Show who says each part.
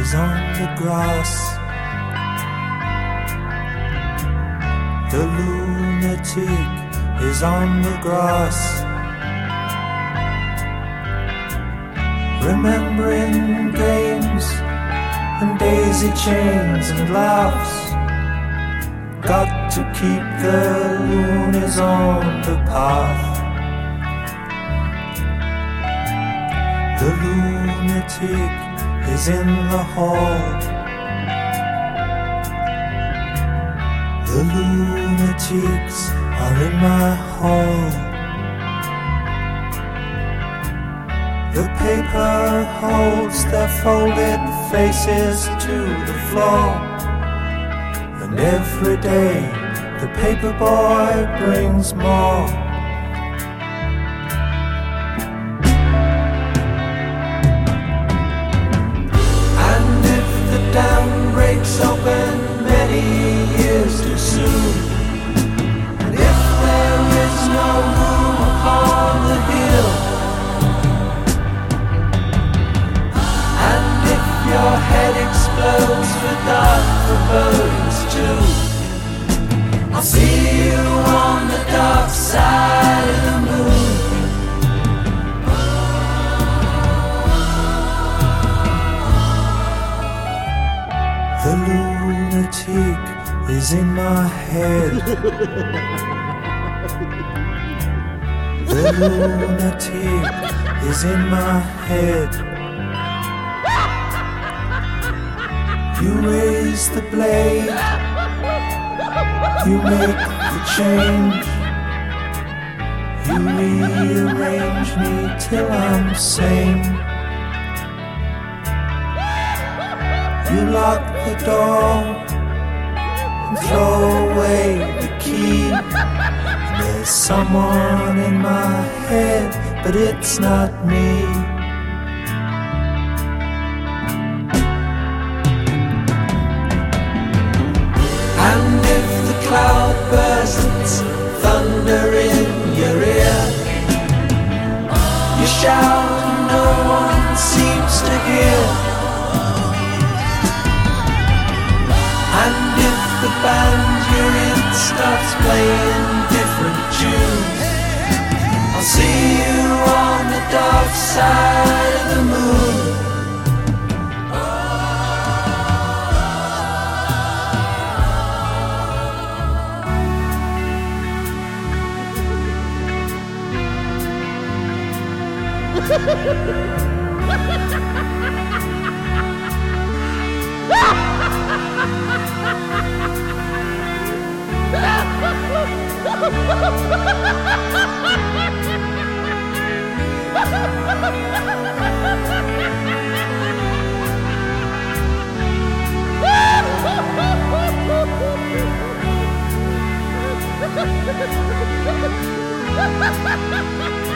Speaker 1: is on the grass. The lunatic is on the grass. Remembering games and daisy chains and laughs. Got to keep the loonies on the path. The lunatic is in the hall. The lunatics are in my hall. The paper holds their folded faces to the floor. And every day the paper boy brings more. The lunatic is in my head. The lunatic is in my head. You raise the blade, you make the change. You rearrange me till I'm sane. You lock the door and throw away the key. There's someone in my head, but it's not me. Side of the moon.
Speaker 2: Ha ha ha ha!